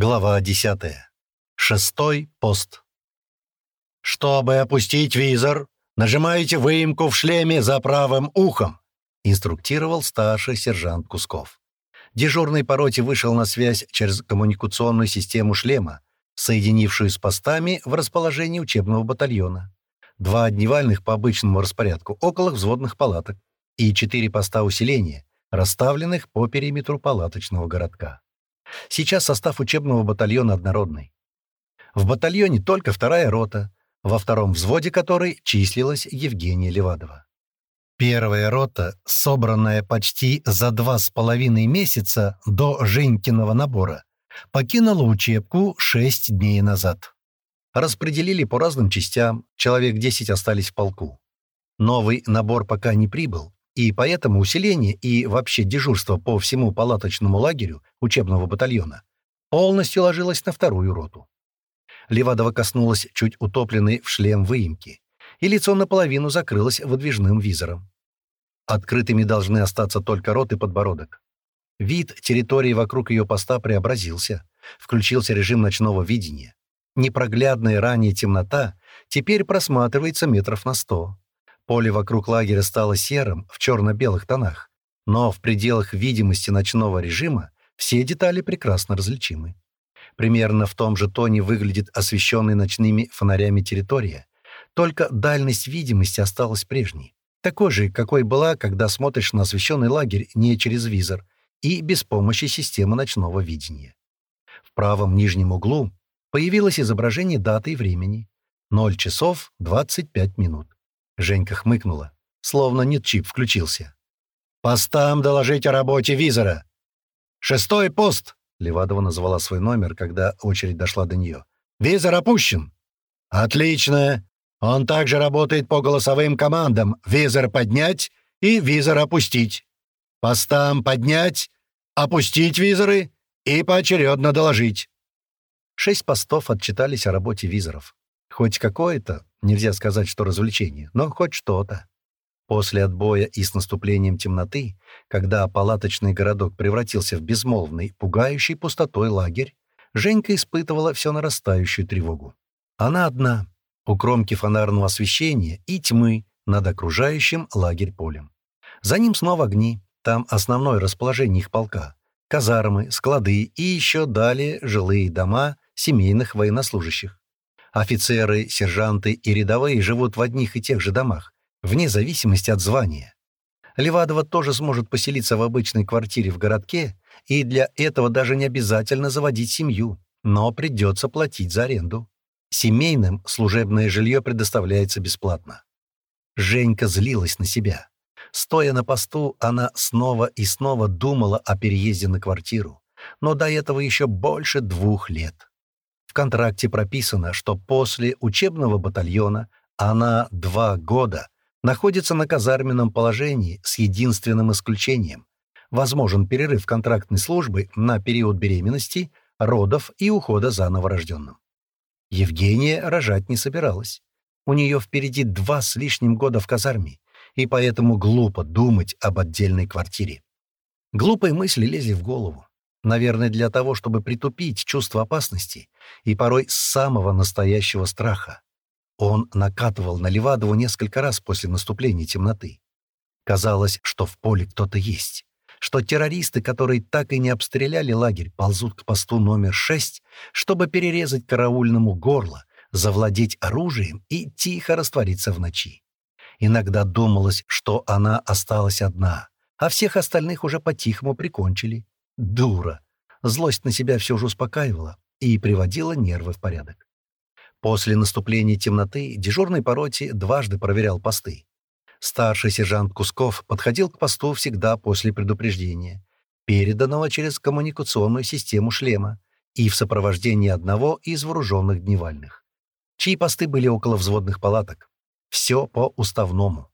Глава 10. Шестой пост. «Чтобы опустить визор, нажимаете выемку в шлеме за правым ухом», инструктировал старший сержант Кусков. Дежурный по роте вышел на связь через коммуникационную систему шлема, соединившую с постами в расположении учебного батальона. Два дневальных по обычному распорядку около взводных палаток и четыре поста усиления, расставленных по периметру палаточного городка. Сейчас состав учебного батальона однородный. В батальоне только вторая рота, во втором взводе которой числилась Евгения Левадова. Первая рота, собранная почти за два с половиной месяца до Женькиного набора, покинула учебку шесть дней назад. Распределили по разным частям, человек 10 остались в полку. Новый набор пока не прибыл, и поэтому усиление и вообще дежурство по всему палаточному лагерю учебного батальона полностью ложилось на вторую роту. Левадова коснулась чуть утопленной в шлем выемки, и лицо наполовину закрылось выдвижным визором. Открытыми должны остаться только рот и подбородок. Вид территории вокруг ее поста преобразился. Включился режим ночного видения. Непроглядная ранее темнота теперь просматривается метров на сто. Поле вокруг лагеря стало серым в черно-белых тонах, но в пределах видимости ночного режима все детали прекрасно различимы. Примерно в том же тоне выглядит освещенная ночными фонарями территория, только дальность видимости осталась прежней, такой же, какой была, когда смотришь на освещенный лагерь не через визор и без помощи системы ночного видения. В правом нижнем углу появилось изображение даты и времени. 0 часов 25 минут. Женька хмыкнула, словно нет чип включился. «Постам доложить о работе визора!» «Шестой пост!» — Левадова назвала свой номер, когда очередь дошла до нее. «Визор опущен!» «Отлично! Он также работает по голосовым командам «Визор поднять» и «Визор опустить». «Постам поднять», «Опустить визоры» и поочередно доложить. Шесть постов отчитались о работе визоров. Хоть какое-то, нельзя сказать, что развлечение, но хоть что-то. После отбоя и с наступлением темноты, когда палаточный городок превратился в безмолвный, пугающий пустотой лагерь, Женька испытывала все нарастающую тревогу. Она одна, у кромки фонарного освещения и тьмы над окружающим лагерь полем. За ним снова огни, там основное расположение их полка, казармы, склады и еще далее жилые дома семейных военнослужащих. Офицеры, сержанты и рядовые живут в одних и тех же домах, вне зависимости от звания. Левадова тоже сможет поселиться в обычной квартире в городке, и для этого даже не обязательно заводить семью, но придется платить за аренду. Семейным служебное жилье предоставляется бесплатно. Женька злилась на себя. Стоя на посту, она снова и снова думала о переезде на квартиру, но до этого еще больше двух лет. Контракте прописано, что после учебного батальона она два года находится на казарменном положении с единственным исключением. Возможен перерыв контрактной службы на период беременности, родов и ухода за новорожденным. Евгения рожать не собиралась. У нее впереди два с лишним года в казарме, и поэтому глупо думать об отдельной квартире. Глупые мысли лезли в голову. Наверное, для того, чтобы притупить чувство опасности и порой самого настоящего страха. Он накатывал на Левадову несколько раз после наступления темноты. Казалось, что в поле кто-то есть, что террористы, которые так и не обстреляли лагерь, ползут к посту номер 6, чтобы перерезать караульному горло, завладеть оружием и тихо раствориться в ночи. Иногда думалось, что она осталась одна, а всех остальных уже по-тихому прикончили. Дура! Злость на себя все же успокаивала и приводила нервы в порядок. После наступления темноты дежурный по роте дважды проверял посты. Старший сержант Кусков подходил к посту всегда после предупреждения, переданного через коммуникационную систему шлема и в сопровождении одного из вооруженных дневальных, чьи посты были около взводных палаток. Все по уставному.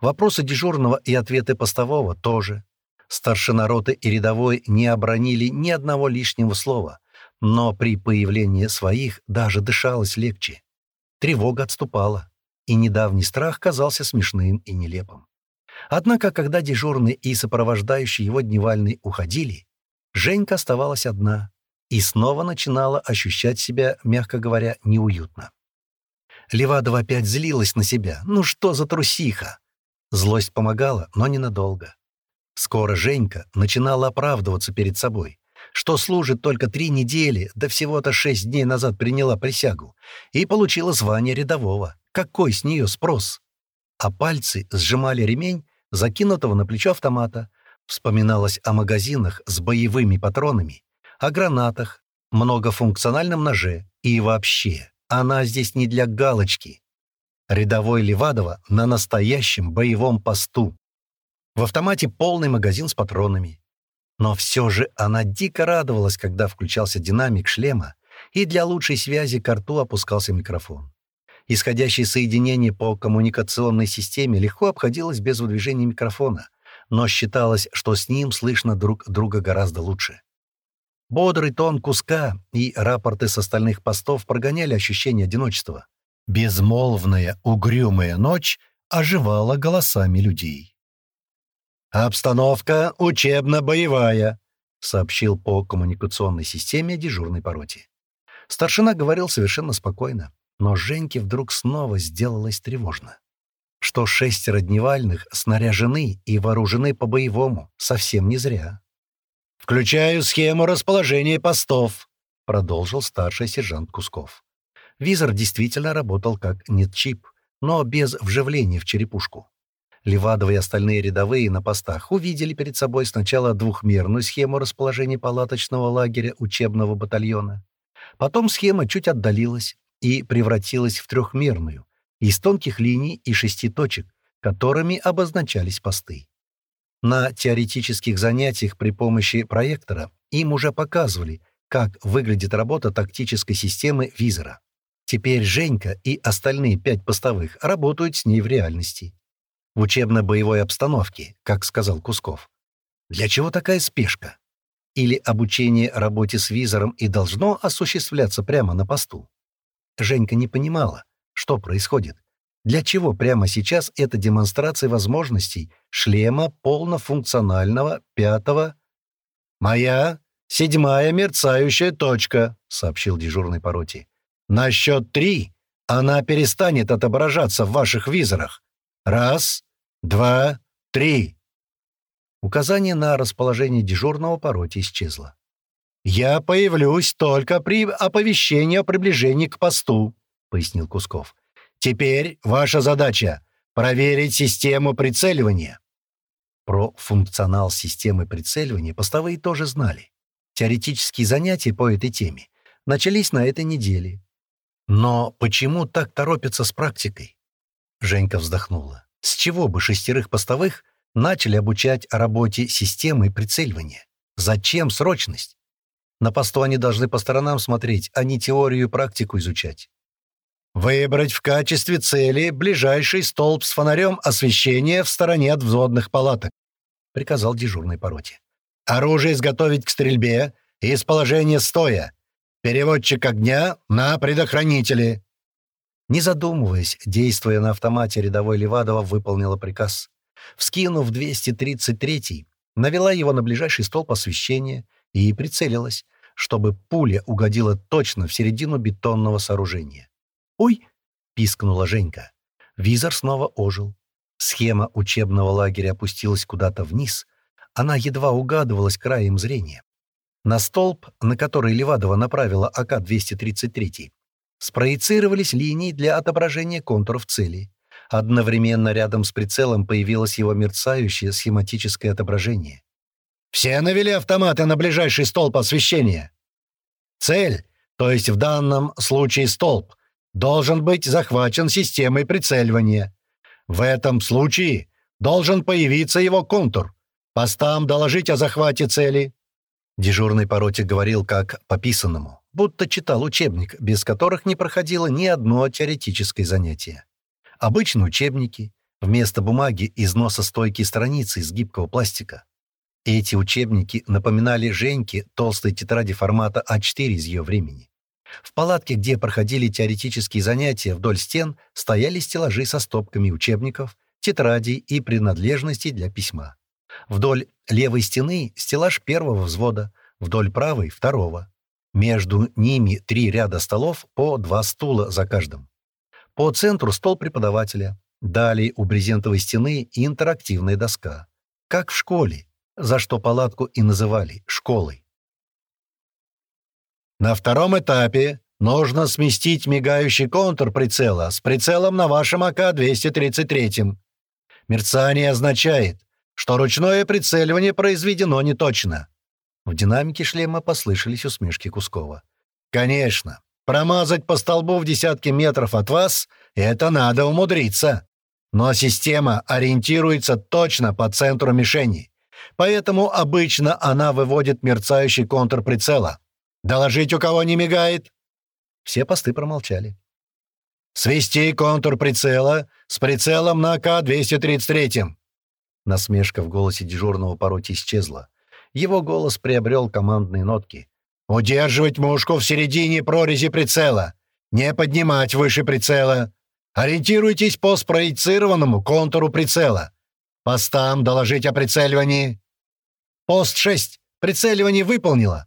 Вопросы дежурного и ответы постового тоже. Старшина роты и рядовой не обронили ни одного лишнего слова, но при появлении своих даже дышалось легче. Тревога отступала, и недавний страх казался смешным и нелепым. Однако, когда дежурный и сопровождающий его дневальный уходили, Женька оставалась одна, и снова начинала ощущать себя, мягко говоря, неуютно. Левадова опять злилась на себя. Ну что за трусиха? Злость помогала, но ненадолго. Скоро Женька начинала оправдываться перед собой, что служит только три недели, да всего-то шесть дней назад приняла присягу, и получила звание рядового. Какой с нее спрос? А пальцы сжимали ремень, закинутого на плечо автомата. Вспоминалось о магазинах с боевыми патронами, о гранатах, многофункциональном ноже и вообще. Она здесь не для галочки. Рядовой Левадова на настоящем боевом посту. В автомате полный магазин с патронами. Но все же она дико радовалась, когда включался динамик шлема, и для лучшей связи к рту опускался микрофон. Исходящее соединение по коммуникационной системе легко обходилось без выдвижения микрофона, но считалось, что с ним слышно друг друга гораздо лучше. Бодрый тон куска и рапорты с остальных постов прогоняли ощущение одиночества. Безмолвная, угрюмая ночь оживала голосами людей. «Обстановка учебно-боевая», — сообщил по коммуникационной системе дежурной по. Старшина говорил совершенно спокойно, но Женьке вдруг снова сделалось тревожно. Что шестеро дневальных снаряжены и вооружены по-боевому, совсем не зря. «Включаю схему расположения постов», — продолжил старший сержант Кусков. Визор действительно работал как нет-чип, но без вживления в черепушку. Левадова и остальные рядовые на постах увидели перед собой сначала двухмерную схему расположения палаточного лагеря учебного батальона. Потом схема чуть отдалилась и превратилась в трехмерную, из тонких линий и шести точек, которыми обозначались посты. На теоретических занятиях при помощи проектора им уже показывали, как выглядит работа тактической системы визора. Теперь Женька и остальные пять постовых работают с ней в реальности. В учебно-боевой обстановке, как сказал Кусков. Для чего такая спешка? Или обучение работе с визором и должно осуществляться прямо на посту? Женька не понимала, что происходит, для чего прямо сейчас эта демонстрация возможностей шлема полнофункционального пятого... «Моя седьмая мерцающая точка», — сообщил дежурный по роте. «На счет три она перестанет отображаться в ваших визорах. Раз, два, три». Указание на расположение дежурного по роте исчезло. «Я появлюсь только при оповещении о приближении к посту», — пояснил Кусков. Теперь ваша задача — проверить систему прицеливания». Про функционал системы прицеливания постовые тоже знали. Теоретические занятия по этой теме начались на этой неделе. Но почему так торопятся с практикой? Женька вздохнула. С чего бы шестерых постовых начали обучать работе системы прицеливания? Зачем срочность? На посту они должны по сторонам смотреть, а не теорию и практику изучать. Выбрать в качестве цели ближайший столб с фонарем освещения в стороне от взводных палаток», — приказал дежурный по роте. «Оружие изготовить к стрельбе из положения стоя. Переводчик огня на предохранители». Не задумываясь, действуя на автомате, рядовой Левадова выполнила приказ. Вскинув 233-й, навела его на ближайший столб освещения и прицелилась, чтобы пуля угодила точно в середину бетонного сооружения. «Ой!» — пискнула Женька. Визор снова ожил. Схема учебного лагеря опустилась куда-то вниз. Она едва угадывалась краем зрения. На столб, на который Левадова направила АК-233, спроецировались линии для отображения контуров цели. Одновременно рядом с прицелом появилось его мерцающее схематическое отображение. «Все навели автоматы на ближайший столб освещения!» «Цель, то есть в данном случае столб, должен быть захвачен системой прицеливания. В этом случае должен появиться его контур. Постам доложить о захвате цели». Дежурный по роте говорил как по писанному, будто читал учебник, без которых не проходило ни одно теоретическое занятие. Обычные учебники, вместо бумаги износостойкие страницы из гибкого пластика. Эти учебники напоминали Женьке толстой тетради формата А4 из ее времени. В палатке, где проходили теоретические занятия вдоль стен, стояли стеллажи со стопками учебников, тетрадей и принадлежностей для письма. Вдоль левой стены стеллаж первого взвода, вдоль правой — второго. Между ними три ряда столов по два стула за каждым. По центру стол преподавателя. Далее у брезентовой стены интерактивная доска. Как в школе, за что палатку и называли школой. На втором этапе нужно сместить мигающий контур прицела с прицелом на вашем АК-233. Мерцание означает, что ручное прицеливание произведено неточно. В динамике шлема послышались усмешки Кускова. «Конечно. Промазать по столбу в десятки метров от вас — это надо умудриться. Но система ориентируется точно по центру мишени. Поэтому обычно она выводит мерцающий контур прицела. Доложить, у кого не мигает?» Все посты промолчали. «Свести контур прицела с прицелом на К-233». Насмешка в голосе дежурного пороте исчезла. Его голос приобрел командные нотки. «Удерживать мушку в середине прорези прицела. Не поднимать выше прицела. Ориентируйтесь по спроецированному контуру прицела. Постам доложить о прицеливании». «Пост 6. Прицеливание выполнило».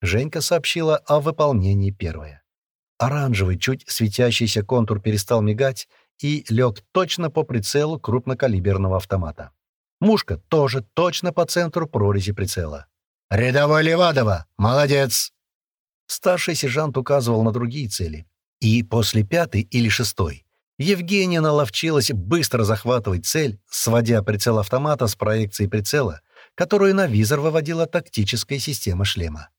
Женька сообщила о выполнении первое. Оранжевый, чуть светящийся контур перестал мигать и лег точно по прицелу крупнокалиберного автомата. Мушка тоже точно по центру прорези прицела. «Рядовой Левадова! Молодец!» Старший сержант указывал на другие цели. И после пятой или шестой Евгения наловчилась быстро захватывать цель, сводя прицел автомата с проекцией прицела, которую на визор выводила тактическая система шлема.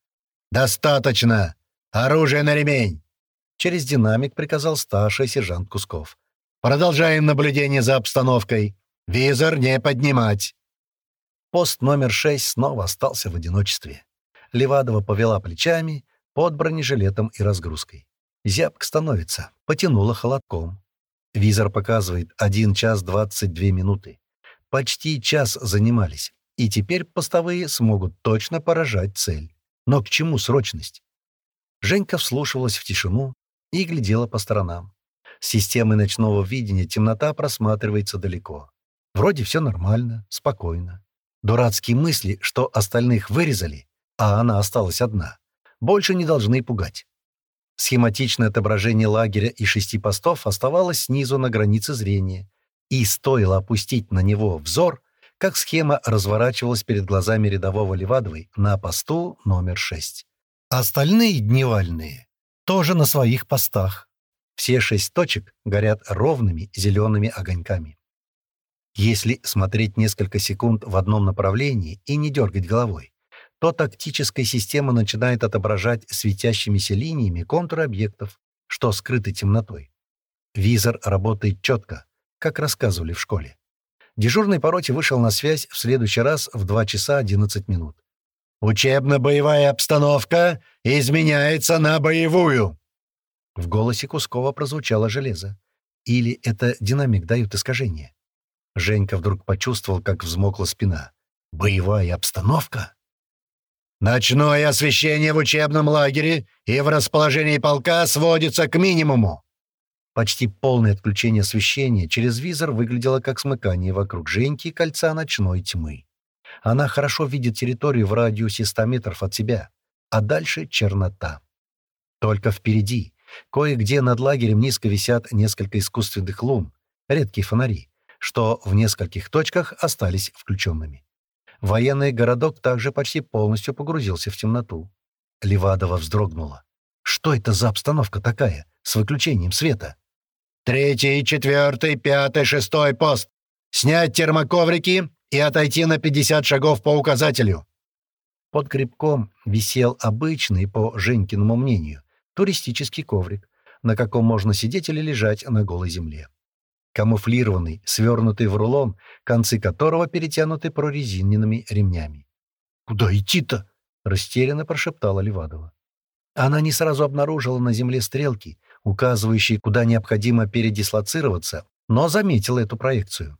«Достаточно! Оружие на ремень!» Через динамик приказал старший сержант Кусков. «Продолжаем наблюдение за обстановкой. Визор не поднимать!» Пост номер шесть снова остался в одиночестве. Левадова повела плечами под бронежилетом и разгрузкой. Зябк становится, потянула холодком. Визор показывает 1 час 22 минуты. Почти час занимались, и теперь постовые смогут точно поражать цель. Но к чему срочность? Женька вслушивалась в тишину и глядела по сторонам. С системой ночного видения темнота просматривается далеко. Вроде все нормально, спокойно. Дурацкие мысли, что остальных вырезали, а она осталась одна, больше не должны пугать. Схематичное отображение лагеря и шести постов оставалось снизу на границе зрения, и стоило опустить на него взор, как схема разворачивалась перед глазами рядового Левадовой на посту номер шесть. Остальные дневальные тоже на своих постах. Все шесть точек горят ровными зелеными огоньками. Если смотреть несколько секунд в одном направлении и не дергать головой, то тактическая система начинает отображать светящимися линиями контуры объектов, что скрыты темнотой. Визор работает четко, как рассказывали в школе. Дежурный по роте вышел на связь в следующий раз в 2 часа 11 минут. «Учебно-боевая обстановка изменяется на боевую!» В голосе Кускова прозвучало железо. Или это динамик дает искажение? Женька вдруг почувствовал, как взмокла спина. «Боевая обстановка?» «Ночное освещение в учебном лагере и в расположении полка сводится к минимуму!» Почти полное отключение освещения через визор выглядело как смыкание вокруг Женьки кольца ночной тьмы. Она хорошо видит территорию в радиусе 100 метров от себя, а дальше чернота. Только впереди, кое-где над лагерем низко висят несколько искусственных лун, редкие фонари что в нескольких точках остались включенными. Военный городок также почти полностью погрузился в темноту. Левадова вздрогнула. Что это за обстановка такая, с выключением света? «Третий, четвертый, пятый, шестой пост! Снять термоковрики и отойти на 50 шагов по указателю!» Под грибком висел обычный, по Женькиному мнению, туристический коврик, на каком можно сидеть или лежать на голой земле камуфлированный, свернутый в рулон, концы которого перетянуты прорезиненными ремнями. «Куда идти-то?» — растерянно прошептала Левадова. Она не сразу обнаружила на земле стрелки, указывающие, куда необходимо передислоцироваться, но заметила эту проекцию.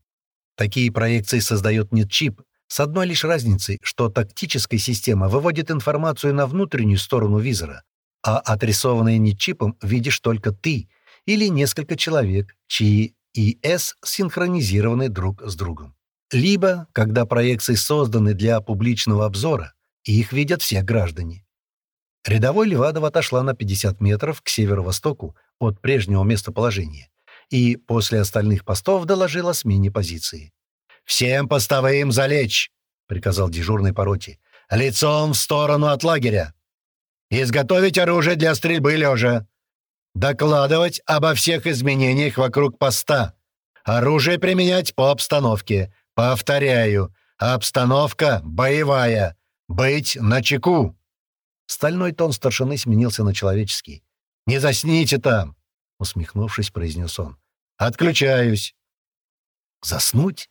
Такие проекции создает NetChip, с одной лишь разницей, что тактическая система выводит информацию на внутреннюю сторону визора, а отрисованные NetChipом видишь только ты или несколько человек, чьи и S синхронизированы друг с другом. Либо, когда проекции созданы для публичного обзора, и их видят все граждане. Рядовой Левадова отошла на 50 метров к северо-востоку от прежнего местоположения и после остальных постов доложила смене позиции. «Всем постовым залечь!» — приказал дежурный по роте. «Лицом в сторону от лагеря! Изготовить оружие для стрельбы лежа! Докладывать обо всех изменениях вокруг поста! Оружие применять по обстановке! Повторяю, обстановка боевая! Быть начеку!» Стальной тон старшины сменился на человеческий. «Не засните там!» — усмехнувшись, произнес он. «Отключаюсь!» «Заснуть?»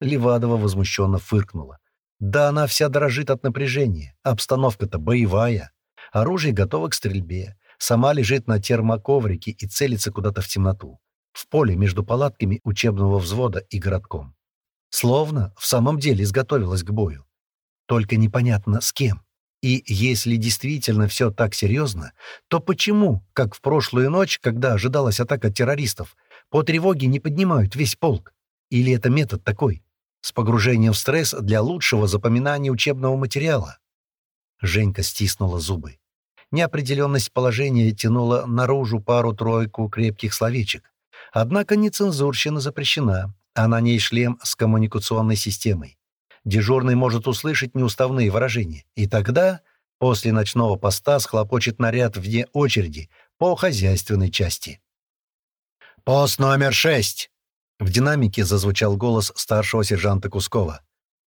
Левадова возмущенно фыркнула. «Да она вся дрожит от напряжения. Обстановка-то боевая. Оружие готово к стрельбе. Сама лежит на термоковрике и целится куда-то в темноту. В поле между палатками учебного взвода и городком. Словно в самом деле изготовилась к бою. Только непонятно с кем. И если действительно все так серьезно, то почему, как в прошлую ночь, когда ожидалась атака террористов, по тревоге не поднимают весь полк? Или это метод такой? с погружением в стресс для лучшего запоминания учебного материала. Женька стиснула зубы. Неопределенность положения тянула наружу пару-тройку крепких словечек. Однако нецензурщина запрещена, а на ней шлем с коммуникационной системой. Дежурный может услышать неуставные выражения, и тогда, после ночного поста, схлопочет наряд вне очереди по хозяйственной части. «Пост номер шесть!» В динамике зазвучал голос старшего сержанта Кускова.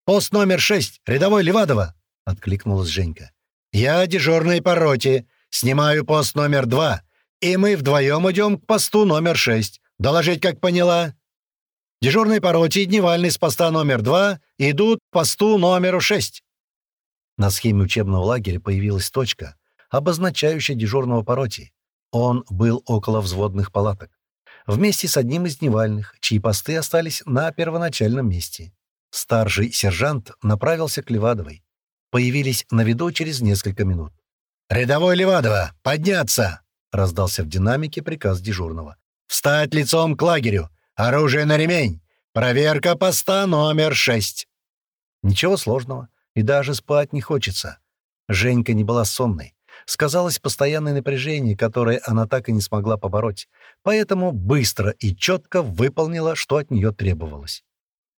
«Пост номер шесть, рядовой Левадова!» — откликнулась Женька. «Я дежурный по роте. Снимаю пост номер два, и мы вдвоем идем к посту номер шесть. Доложить, как поняла?» Дежурный по роте и дневальный с поста номер два идут к посту номеру шесть. На схеме учебного лагеря появилась точка, обозначающая дежурного по роте. Он был около взводных палаток вместе с одним из дневальных, чьи посты остались на первоначальном месте. Старший сержант направился к Левадовой. Появились на виду через несколько минут. «Рядовой Левадова, подняться!» — раздался в динамике приказ дежурного. «Встать лицом к лагерю! Оружие на ремень! Проверка поста номер шесть!» Ничего сложного, и даже спать не хочется. Женька не была сонной сказалось постоянное напряжение, которое она так и не смогла побороть, поэтому быстро и четко выполнила, что от нее требовалось.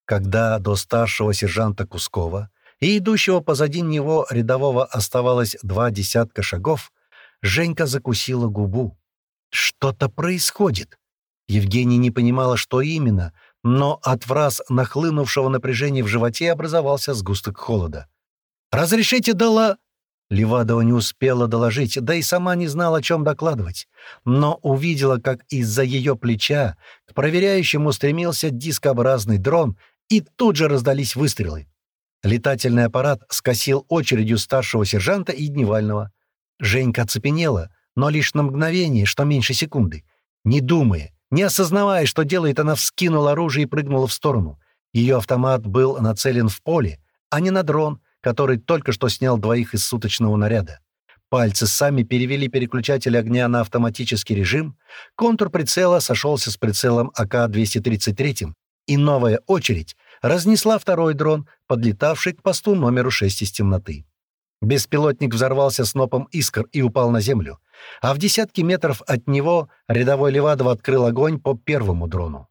Когда до старшего сержанта Кускова и идущего позади него рядового оставалось два десятка шагов, Женька закусила губу. Что-то происходит. Евгения не понимала, что именно, но от враз нахлынувшего напряжения в животе образовался сгусток холода. «Разрешите дала...» Левадова не успела доложить, да и сама не знала, о чем докладывать, но увидела, как из-за ее плеча к проверяющему стремился дискообразный дрон, и тут же раздались выстрелы. Летательный аппарат скосил очередью старшего сержанта и дневального. Женька оцепенела, но лишь на мгновение, что меньше секунды. Не думая, не осознавая, что делает, она вскинула оружие и прыгнула в сторону. Ее автомат был нацелен в поле, а не на дрон — который только что снял двоих из суточного наряда. Пальцы сами перевели переключатель огня на автоматический режим, контур прицела сошелся с прицелом АК-233, и новая очередь разнесла второй дрон, подлетавший к посту номеру 6 из темноты. Беспилотник взорвался снопом искр и упал на землю, а в десятки метров от него рядовой Левадов открыл огонь по первому дрону.